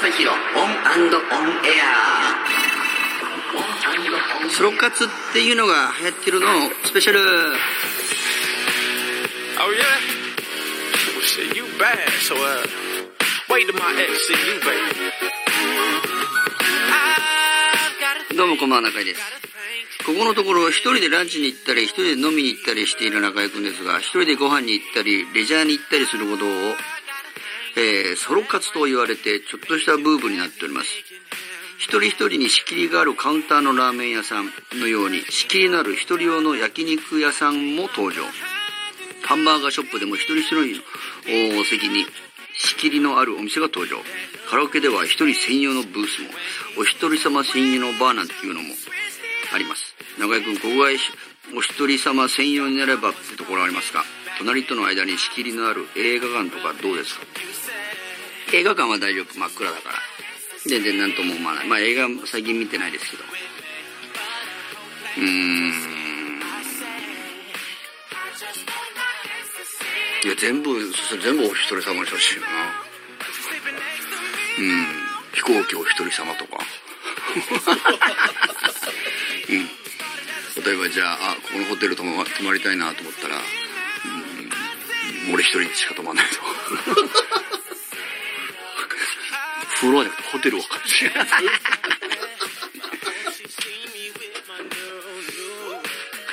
正広 ON & ON AIR ソロ活っていうのが流行ってるのスペシャル Oh yeah? Well shit, you bad, so uh wait till my ex see you, baby. どうもこんばんは中井ですここのところ一人でランチに行ったり一人で飲みに行ったりしている中井くんですが一人でご飯に行ったりレジャーに行ったりすることを、えーソロ活と言われてちょっとしたブームになっております。一人一人に仕切りがあるカウンターのラーメン屋さんのように仕切りのある一人用の焼肉屋さんも登場。ハンバーガーショップでも一人一人の席に仕切りのあるお店が登場。カラオケでは一人専用のブースもお一人様専用のバーなんていうのもあります。中井君ここがお一人様専用になればってところありますが隣との間に仕切りのある映画館とかどうですか？映画館は大丈夫。真っ暗だから。全然何とも思わない。まあ映画最近見てないですけど。うーん。いや全部それ全部お一人様にしてほしいよな。うん。飛行機お一人様とか。うん。例えばじゃああここのホテル泊ま泊まりたいなと思ったら、俺一人しか泊まんないと。フロアじゃなくてホテルを貸し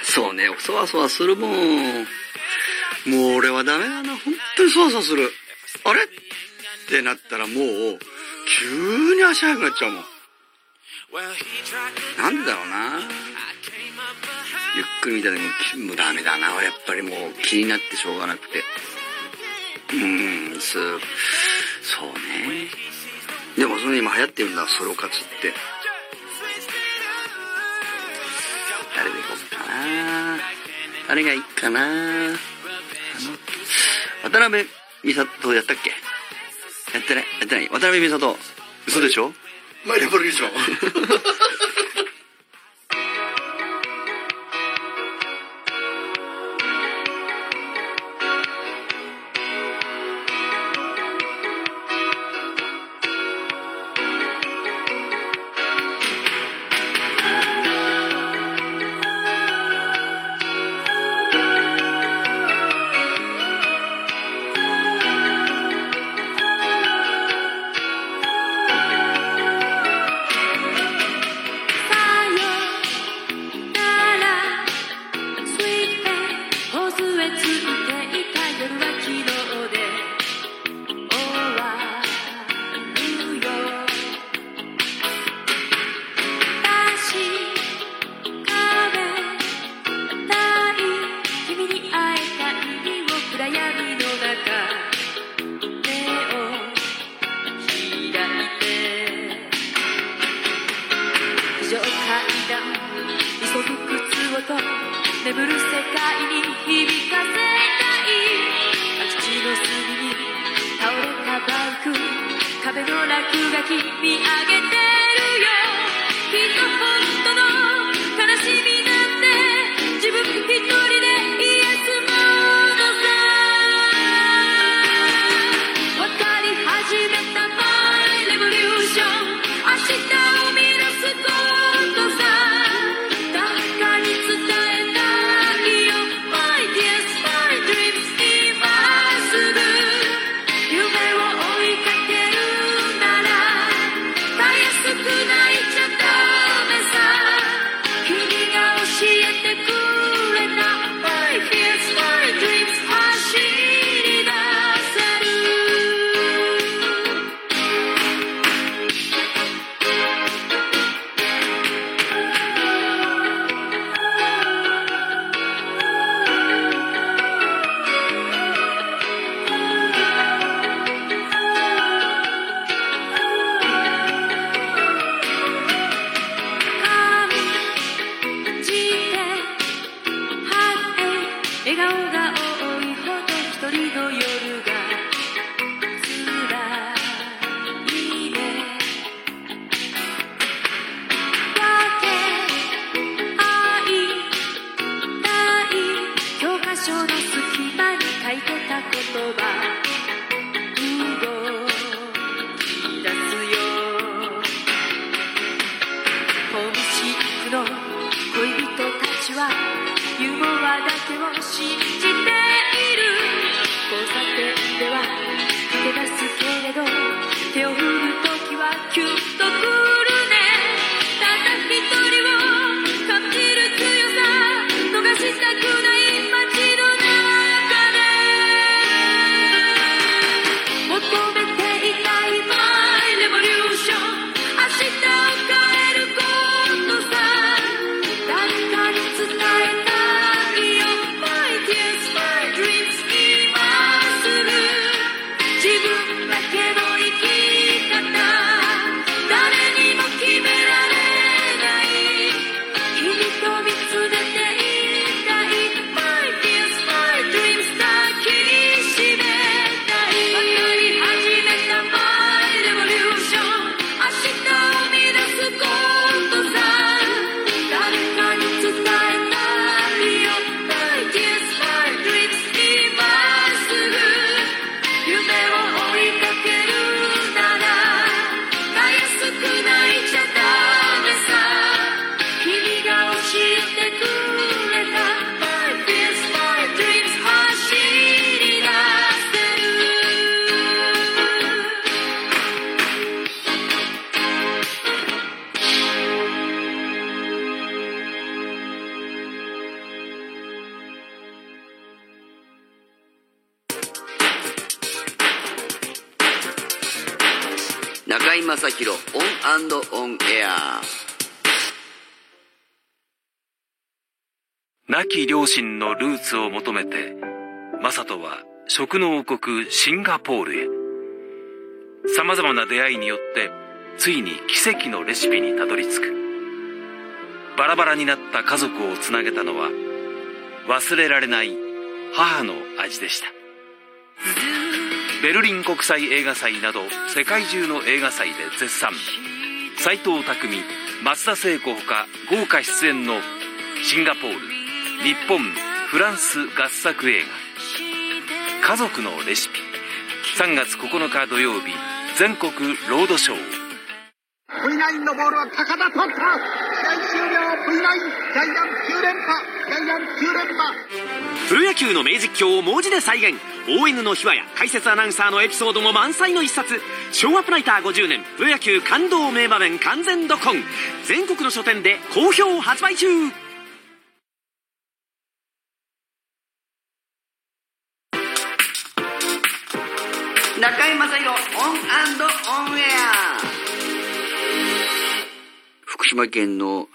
そうね。そわそわするもん。もう俺はダメだな。本当にそわそわする。あれ？ってなったらもう急に足速くなっちゃうもん。なんでだろうな。ゆっくり見たでもきもうダメだな。やっぱりもう気になってしょうがなくて。うーんそう。そうね。でもその今流行ってるんだソロ活って。誰でいこうかな。誰がいいかな。渡辺美里やったっけ？やってないやってない。渡辺美里。嘘でしょ？マイレボリューシが君上げて亡き両親のルーツを求めてマサトは食の王国シンガポールへ。様々な出会いによってついに奇跡のレシピにたどり着く。バラバラになった家族をつなげたのは忘れられない母の味でした。ベルリン国際映画祭など世界中の映画祭で絶賛。斎藤工松田聖子ほか豪華出演のシンガポール。日本フランス合作映画「家族のレシピ」3月9日土曜日全国ロードショー。V9 のボールは高田取った。試合終了 V9 ジャイアン9連覇ジャイアン9連覇。プロ野球の名実況を文字で再現。ON の秘話や解説アナウンサーのエピソードも満載の一冊。昭和プライター50年プロ野球感動名場面完全ドコン。全国の書店で好評発売中中居正広 ON & ON AIR福島県の、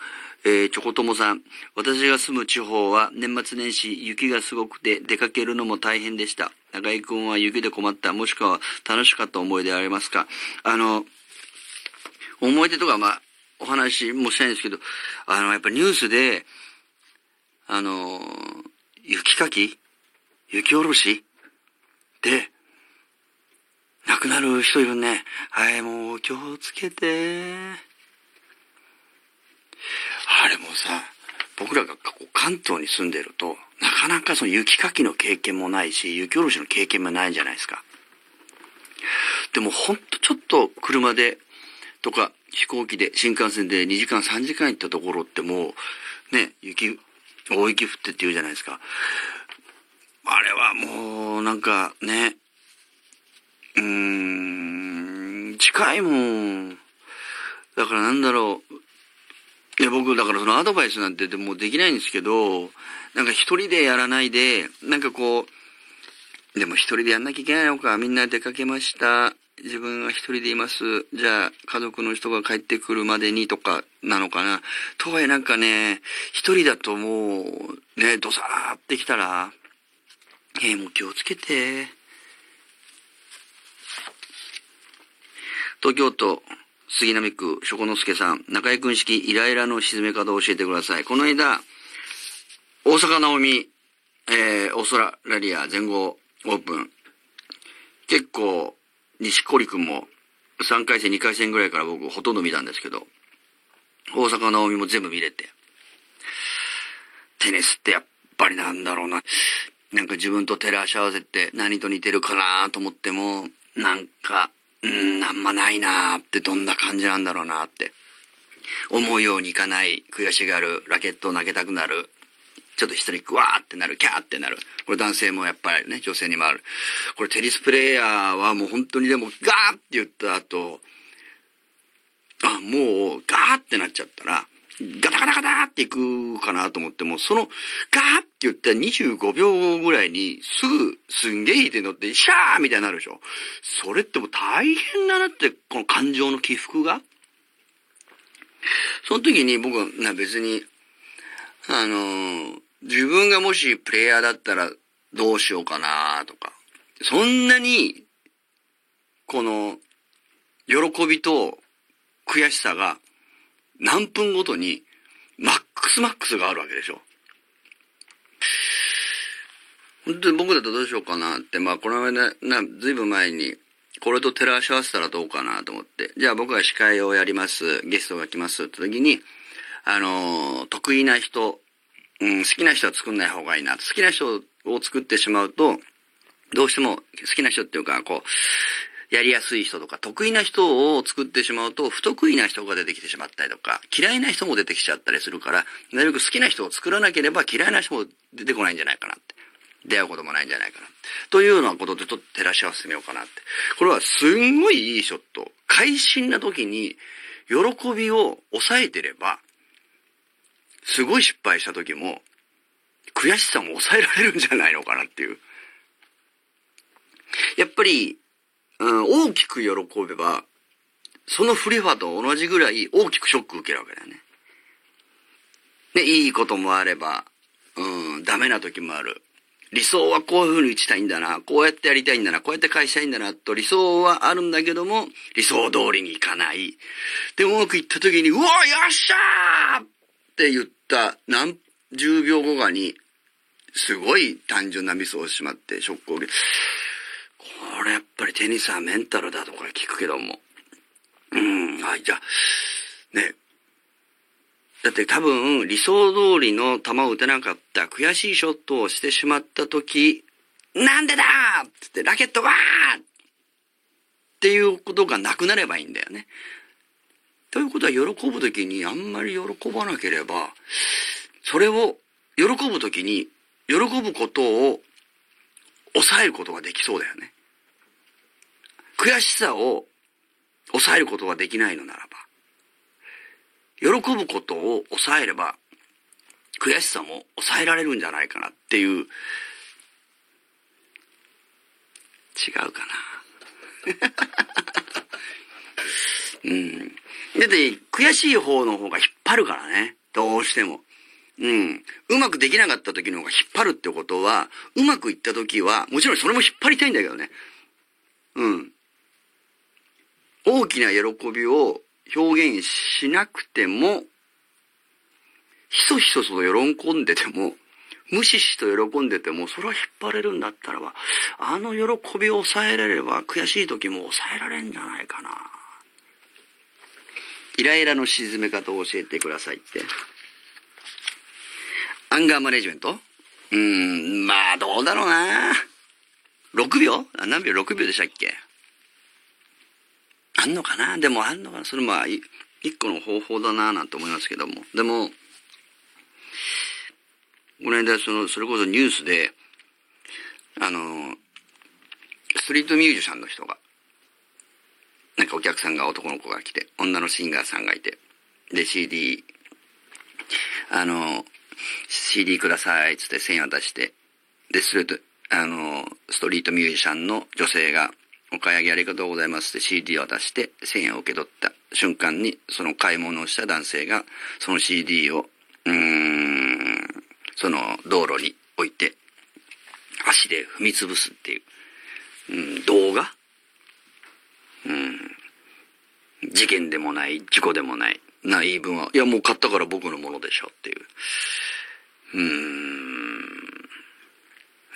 えー、チョコトモさん。私が住む地方は年末年始雪がすごくて出かけるのも大変でした。中居くんは雪で困った、もしくは楽しかった思い出ありますか？あの、思い出とかまあ、お話もしたいんですけど、あの、やっぱニュースで、あの、雪かき雪下ろしで、亡くなる人いるね。はい、もう気をつけて。あれもさ、僕らが関東に住んでると、なかなかその雪かきの経験もないし、雪下ろしの経験もないじゃないですか。でもほんとちょっと車で、とか飛行機で、新幹線で2時間3時間行ったところってもう、ね、雪、大雪降ってって言うじゃないですか。あれはもう、なんかね、うーん、近いもん。だからなんだろう。いや、僕、だからそのアドバイスなんてでもできないんですけど、なんか一人でやらないで、なんかこう、でも一人でやんなきゃいけないのか。みんな出かけました。自分は一人でいます。じゃあ、家族の人が帰ってくるまでにとかなのかな。とはいえなんかね、一人だともう、ね、ドサーってきたら、えー、もう気をつけて。東京都杉並区諸之助さん、中井君式イライラの沈め方を教えてください。この間、大阪直美、えー、オーストラリア全豪オープン。結構、西堀君も3回戦、2回戦ぐらいから僕ほとんど見たんですけど、大阪直美も全部見れて。テニスってやっぱりなんだろうな。なんか自分と照らし合わせて何と似てるかなと思っても、なんか、うん、あんまないなーってどんな感じなんだろうなって。思うようにいかない、悔しがる、ラケットを投げたくなる。ちょっとヒステリックわーってなる、キャーってなる。これ男性もやっぱりね、女性にもある。これテニスプレイヤーはもう本当にでもガーって言った後、あ、もうガーってなっちゃったら、ガタガタガタっていくかなと思っても、そのガーって言った25秒後ぐらいにすぐすんげえいい手に乗って、シャーみたいになるでしょ。それってもう大変だなって、この感情の起伏が。その時に僕はな別に、あのー自分がもしプレイヤーだったらどうしようかなとか、そんなに、この、喜びと悔しさが何分ごとにマックスマックスがあるわけでしょ。本当に僕だとどうしようかなって、まあこの間、な、ずいぶん前に、これと照らし合わせたらどうかなと思って。じゃあ僕が司会をやります、ゲストが来ますって時に、あのー得意な人、うん、好きな人は作んない方がいいな。好きな人を作ってしまうと、どうしても好きな人っていうか、こう、やりやすい人とか、得意な人を作ってしまうと、不得意な人が出てきてしまったりとか、嫌いな人も出てきちゃったりするから、なるべく好きな人を作らなければ嫌いな人も出てこないんじゃないかなって。出会うこともないんじゃないかな。というようなことでちょっと照らし合わせてみようかなって。これはすんごいいいショット。会心な時に、喜びを抑えてれば、すごい失敗した時も、悔しさも抑えられるんじゃないのかなっていう。やっぱり、うん、大きく喜べば、そのフリファと同じぐらい大きくショック受けるわけだよね。で、いいこともあれば、うん、ダメな時もある。理想はこういう風に打ちたいんだな、こうやってやりたいんだな、こうやって返したいんだな、と理想はあるんだけども、理想通りにいかない。で、うまくいった時に、うわよっしゃーって言った何十秒後かに、すごい単純なミスをしまって、ショックを受け、これやっぱりテニスはメンタルだとか聞くけども。うん、はい、じゃあ、ね。だって多分理想通りの球を打てなかった悔しいショットをしてしまった時、なんでだってってラケットわーっていうことがなくなればいいんだよね。ということは喜ぶ時にあんまり喜ばなければ、それを喜ぶ時に喜ぶことを抑えることができそうだよね。悔しさを抑えることができないのならば、喜ぶことを抑えれば、悔しさも抑えられるんじゃないかなっていう、違うかな。うん。だって、悔しい方の方が引っ張るからね。どうしても。うん。うまくできなかった時の方が引っ張るってことは、うまくいった時は、もちろんそれも引っ張りたいんだけどね。うん。大きな喜びを表現しなくても、ひそひそと喜んでても、無視しと喜んでても、それは引っ張れるんだったらば、あの喜びを抑えられれば、悔しい時も抑えられんじゃないかな。イライラの沈め方を教えてくださいって。アンガーマネジメント？うーん、まあ、どうだろうな。6秒？何秒 ?6 秒でしたっけ？あんのかな？でもあんのかな？それまあ、一個の方法だななんて思いますけども。でも、この間、その、それこそニュースで、あの、ストリートミュージシャンの人が、なんかお客さんが男の子が来て、女のシンガーさんがいて、で、CD、あの、CD くださいっつって1000円渡して、で、ストリート、あの、ストリートミュージシャンの女性が、お買い上げありがとうございますって CD を渡して1000円を受け取った瞬間に、その買い物をした男性が、その CD を、うーん、その道路に置いて、足で踏み潰すっていう、うん、動画？うん。事件でもない、事故でもない、な言い分は、いやもう買ったから僕のものでしょっていう。うー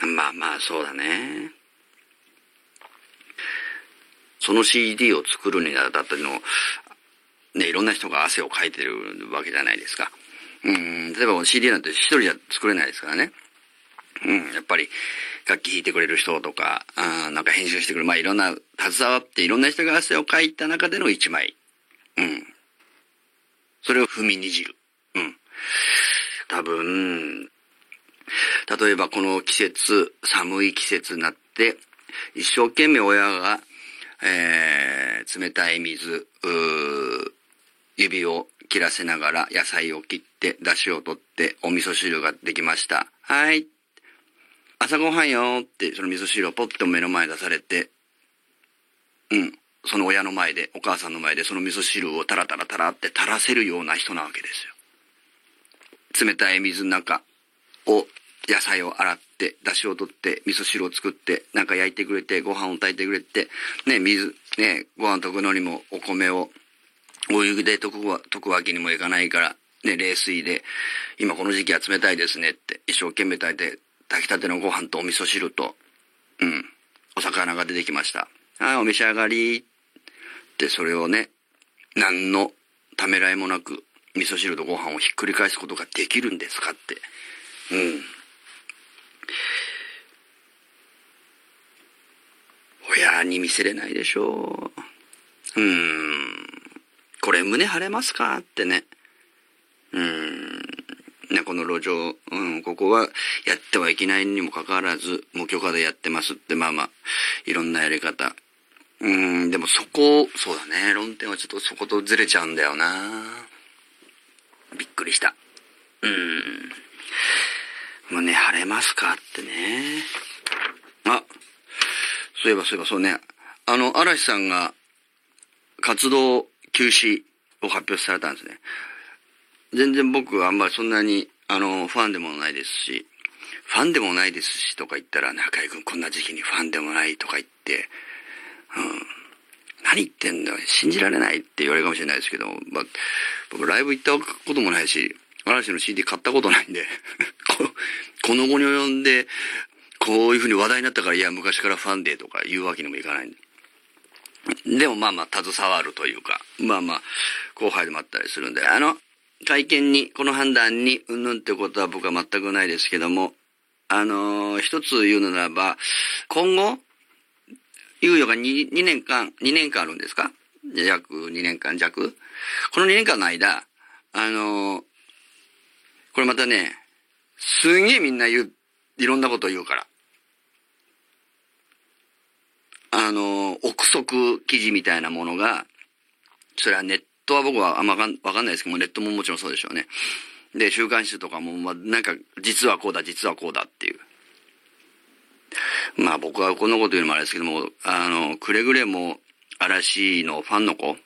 ん。まあまあ、そうだね。その CD を作るにあたっての、ね、いろんな人が汗をかいてるわけじゃないですか。うん、例えば CD なんて一人じゃ作れないですからね。うん、やっぱり楽器弾いてくれる人とか、あなんか編集してくれる、まあいろんな、携わっていろんな人が汗をかいた中での一枚。うん。それを踏みにじる。うん。多分、例えばこの季節、寒い季節になって、一生懸命親が、えー冷たい水、指を切らせながら野菜を切って、出汁を取って、お味噌汁ができました。はい。朝ごはんよって、その味噌汁をポッと目の前出されて、うん。その親の前で、お母さんの前で、その味噌汁をタラタラタラって垂らせるような人なわけですよ。冷たい水の中を、野菜を洗って、出汁を取って、味噌汁を作って、なんか焼いてくれて、ご飯を炊いてくれて、ね、水、ね、ご飯炊くのにもお米を、お湯で溶くわ溶くわけにもいかないから、ね、冷水で、今この時期は冷たいですねって、一生懸命炊いて、炊きたてのご飯とお味噌汁と、うん、お魚が出てきました。はい、お召し上がり。って、それをね、何のためらいもなく、味噌汁とご飯をひっくり返すことができるんですかって。うん。親に見せれないでしょう。うーん。これ胸張れますか？ってね。うーん。ね、この路上、うん、ここはやってはいけないにもかかわらず、無許可でやってますって、まあまあ、いろんなやり方。うん、でもそこ、そうだね、論点はちょっとそことずれちゃうんだよな。びっくりした。うん。胸張れますかってね。あ、そういえばそういえばそうね。あの、嵐さんが活動休止を発表されたんですね。全然僕はあんまりそんなに、あの、ファンでもないですし、ファンでもないですしとか言ったら、中居君こんな時期にファンでもないとか言って、うん、何言ってんだ、信じられないって言われるかもしれないですけど、まあ、僕ライブ行ったこともないし、嵐の CD 買ったことないんで、この後に及んで、こういう風に話題になったから、いや、昔からファンでとか言うわけにもいかないんで。でもまあまあ、携わるというか、まあまあ、後輩でもあったりするんで、あの、会見に、この判断に、うんぬんってことは僕は全くないですけども、あのー一つ言うのならば、今後、猶予が 2, 2年間、2年間あるんですか？約2年間弱？この2年間の間、あのーこれまたね、すげえみんな言う、いろんなことを言うから。あの、憶測記事みたいなものが、それはネットは僕はあんまわかんわかんないですけども、ネットももちろんそうでしょうね。で、週刊誌とかも、まあ、なんか、実はこうだ、実はこうだっていう。まあ僕はこんなこと言うのもあれですけども、あの、くれぐれも嵐のファンの子、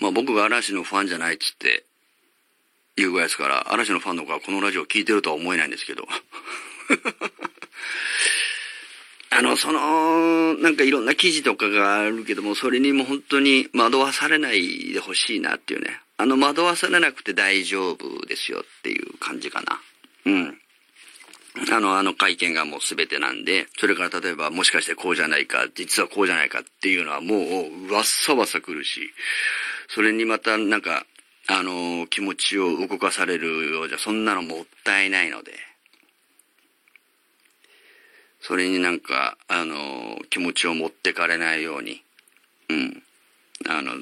まあ僕が嵐のファンじゃないっつって言うぐらいですから、嵐のファンの子はこのラジオを聞いてるとは思えないんですけど。あの、その、なんかいろんな記事とかがあるけども、それにも本当に惑わされないでほしいなっていうね。あの、惑わされなくて大丈夫ですよっていう感じかな。うん。あの、あの会見がもう全てなんで、それから例えばもしかしてこうじゃないか、実はこうじゃないかっていうのはもうわっさわさ来るし、それにまたなんか、あの、気持ちを動かされるようじゃ、そんなのもったいないので、それになんか、あの、気持ちを持ってかれないように、うん、あの、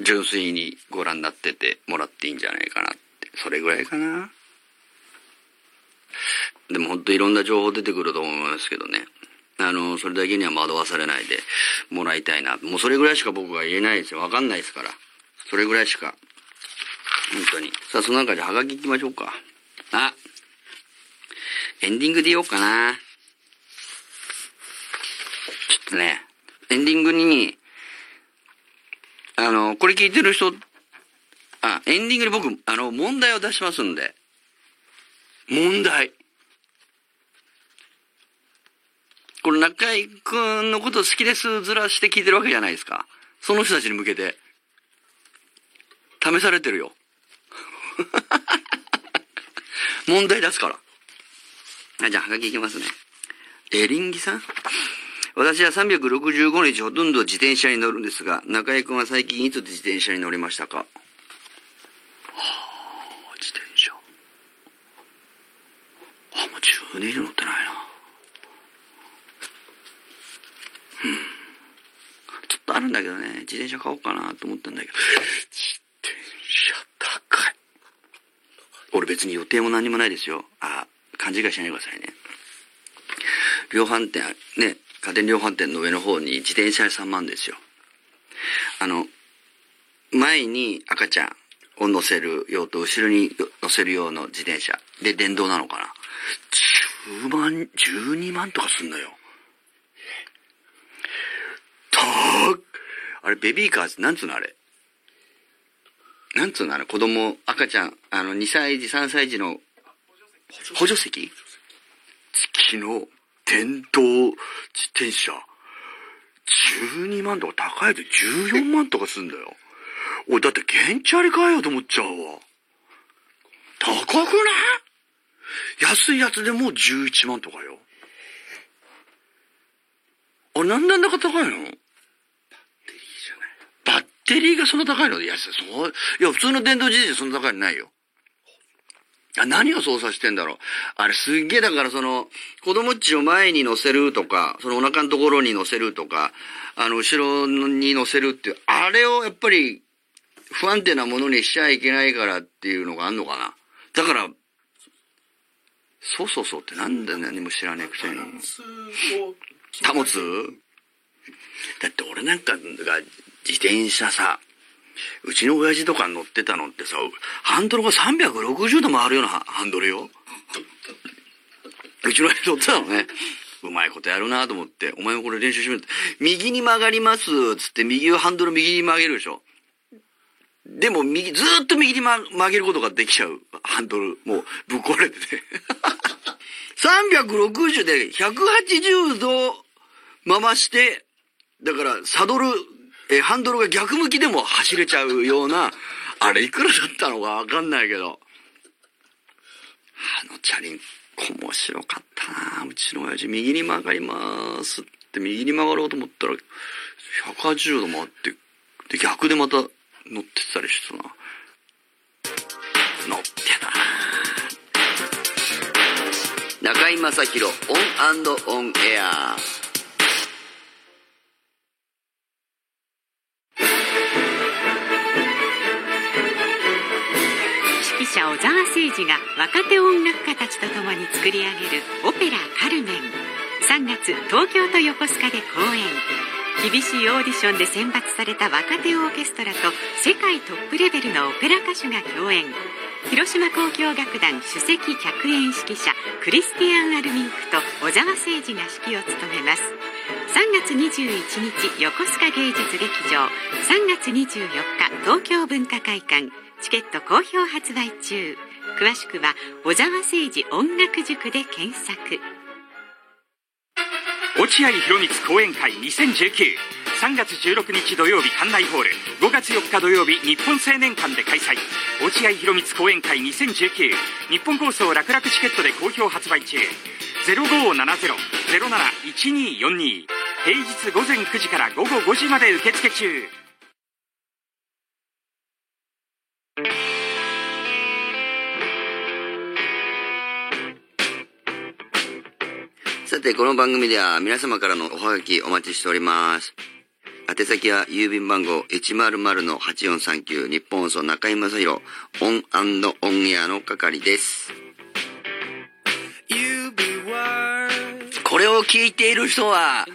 純粋にご覧になっててもらっていいんじゃないかなって、それぐらいかな。でも本当いろんな情報出てくると思いますけどね。あの、それだけには惑わされないでもらいたいな。もうそれぐらいしか僕は言えないですよ。わかんないですから。それぐらいしか。本当に。さあ、その中でハガキ行きましょうか。あ、エンディングで言おうかな。ちょっとね、エンディングに、あの、これ聞いてる人、あ、エンディングに僕、あの、問題を出しますんで。問題。これ中井くんのこと好きですずらして聞いてるわけじゃないですか。その人たちに向けて。試されてるよ。問題出すから。あじゃあ、はがきいきますね。エリンギさん私は365日ほとんど自転車に乗るんですが、中井くんは最近いつ自転車に乗りましたか？はあ、自転車。あ、もう10年以上乗ってないな。うん。ちょっとあるんだけどね、自転車買おうかなと思ったんだけど、自転車高い。俺別に予定も何もないですよ。あ、勘違いしないでくださいね。量販店、ね、家電量販店の上の方に自転車屋さんもあるんですよ。あの、前に赤ちゃんを乗せる用と後ろに乗せる用の自転車。で、電動なのかな。10万、12万とかすんのよ。たーあれ、ベビーカー、なんつうのあれ？なんつうのあれ、子供、赤ちゃん、あの、2歳児、3歳児の補助席？月の電動自転車。12万とか高いで14万とかすんだよ。俺だってゲンチャリ買えようと思っちゃうわ。高くない？安いやつでも11万とかよ。あなんであんなか高いの？テリーがそんな高いの？いや、そう、いや、普通の電動自転車そんな高いのないよ。あ何を操作してんだろう。あれすっげえだからその、子供っちを前に乗せるとか、そのお腹のところに乗せるとか、あの、後ろに乗せるっていう、あれをやっぱり不安定なものにしちゃいけないからっていうのがあんのかな。だから、そうそうそうってなんで何も知らねえくせに。保つ？だって俺なんかが自転車さ、うちの親父とか乗ってたのってさ、ハンドルが360度回るようなハンドルよ。うちの親父乗ってたのね。うまいことやるなと思って、お前もこれ練習してみる右に曲がります、つって右をハンドル右に曲げるでしょ。でも右、ずっと右に曲曲げることができちゃう。ハンドル、もうぶっ壊れてて。360で180度回して、だからサドル、えーハンドルが逆向きでも走れちゃうような、あれいくらだったのかわかんないけど。あのチャリンコ面白かったなうちの親父右に曲がりますって右に曲がろうと思ったら、180度回って、で逆でまた乗ってたりしてたな。乗ってたな中居正広 ON & ON AIR 者小澤征爾が若手音楽家たちと共に作り上げるオペラ「カルメン」3月東京と横須賀で公演。厳しいオーディションで選抜された若手オーケストラと世界トップレベルのオペラ歌手が共演。広島交響楽団首席客演指揮者クリスティアン・アルミンクと小沢誠二が指揮を務めます。3月21日横須賀芸術劇場。3月24日東京文化会館。チケット好評発売中。詳しくは小沢誠二音楽塾で検索。落合博満講演会20193月16日土曜日館内ホール。5月4日土曜日日本青年館で開催。落合博満講演会2019日本放送楽々チケットで好評発売中。0570-071242平日午前9時から午後5時まで受付中。さて、この番組では皆様からのおはがきお待ちしております。宛先は郵便番号100-8439日本放送中居正広 ON & ON AIR の係です。これを聞いている人は、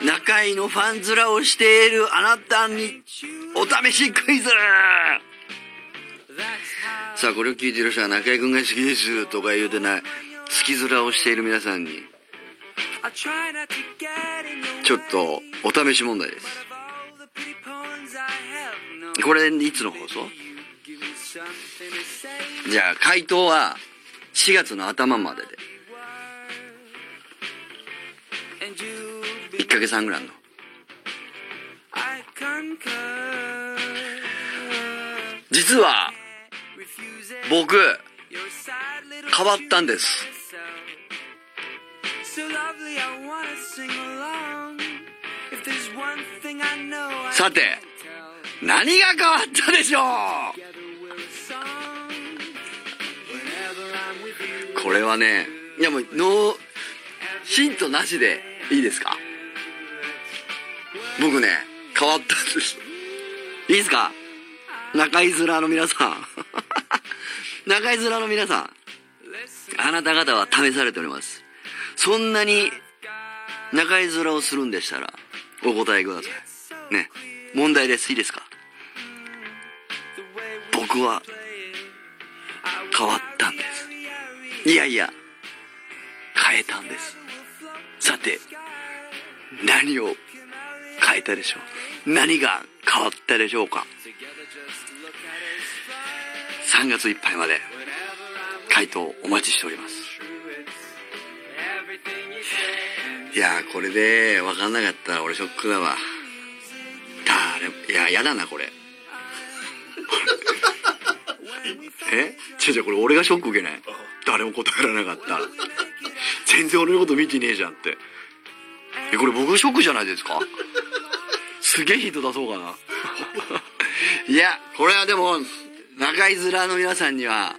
中居のファン面をしているあなたにお試しクイズさあ、これを聞いてる人は中居君が好きですとか言うてない、好き面をしている皆さんに、ちょっとお試し問題です。これいつの放送？じゃあ回答は4月の頭までで。1ヶ月半ぐらいあんの。実は僕変わったんです。さて、何が変わったでしょう？これはね、いやもう、ノー、ヒントなしでいいですか？僕ね、変わったんです。いいですか？中居面の皆さん。中居面の皆さん。あなた方は試されております。そんなに中居面をするんでしたら、お答えください。ね。問題です。いいですか？僕は、変わったんです。いやいや、変えたんです。さて、何を変えたでしょう？何が変わったでしょうか？3月いっぱいまで回答お待ちしております。いやーこれで分かんなかったら俺ショックだわ。誰いややだなこれ。え？違う違うこれ俺がショック受けない？誰も答えられなかった。全然俺のこと見てねえじゃんって。えこれ僕ショックじゃないですか？すげえヒント出そうかな。いやこれはでも中居面の皆さんには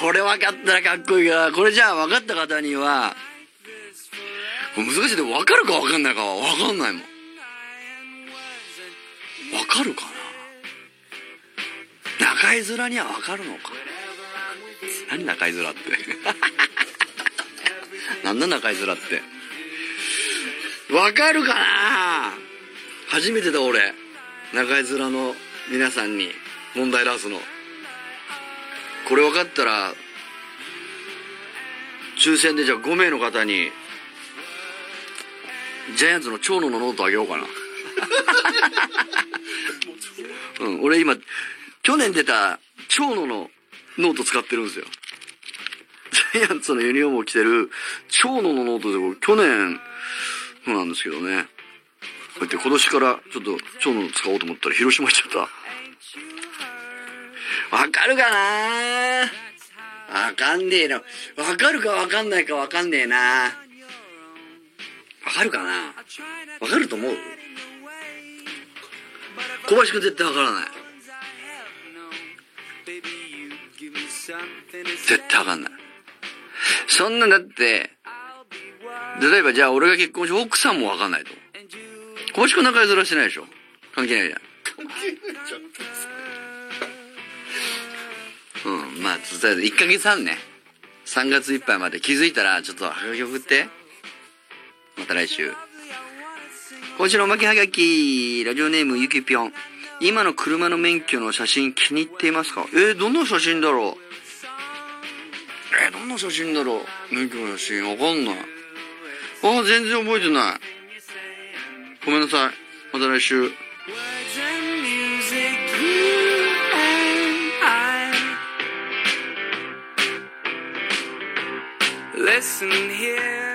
これ分かったらかっこいいがこれじゃあ分かった方には難しい。で分かるか分かんないかは分かんないもん。分かるかな？中居面には分かるのか。何中居面って？なんだ中居面って？分かるかな？初めてだ俺。中居面の皆さんに問題出すの。これ分かったら抽選でじゃあ5名の方にジャイアンツの長野のノートあげようかな。うん俺今去年出た長野のノート使ってるんですよ。ジャイアンツのユニフォームを着てる長野のノートで僕去年そうなんですけどね。こうやって今年からちょっと長野の使おうと思ったら広島行っちゃったわかるかな？わかんねえな。わかるかわかんないかわかんねえな。わかるかな？わかると思う？小林くん絶対わからない。絶対わかんない。そんなんだって、例えばじゃあ俺が結婚し奥さんもわかんないと。小林くん仲良ずらしてないでしょ？関係ないじゃん。うん、まあ、とりあえず1ヶ月半ね。3月いっぱいまで気づいたら、ちょっとはがき送って。また来週。今週のおまけはがき、ラジオネームゆきぴょん。今の車の免許の写真気に入っていますか？えー、どんな写真だろう？えー、どんな写真だろう？免許の写真わかんない。ああ、全然覚えてない。ごめんなさい。また来週。Listen here.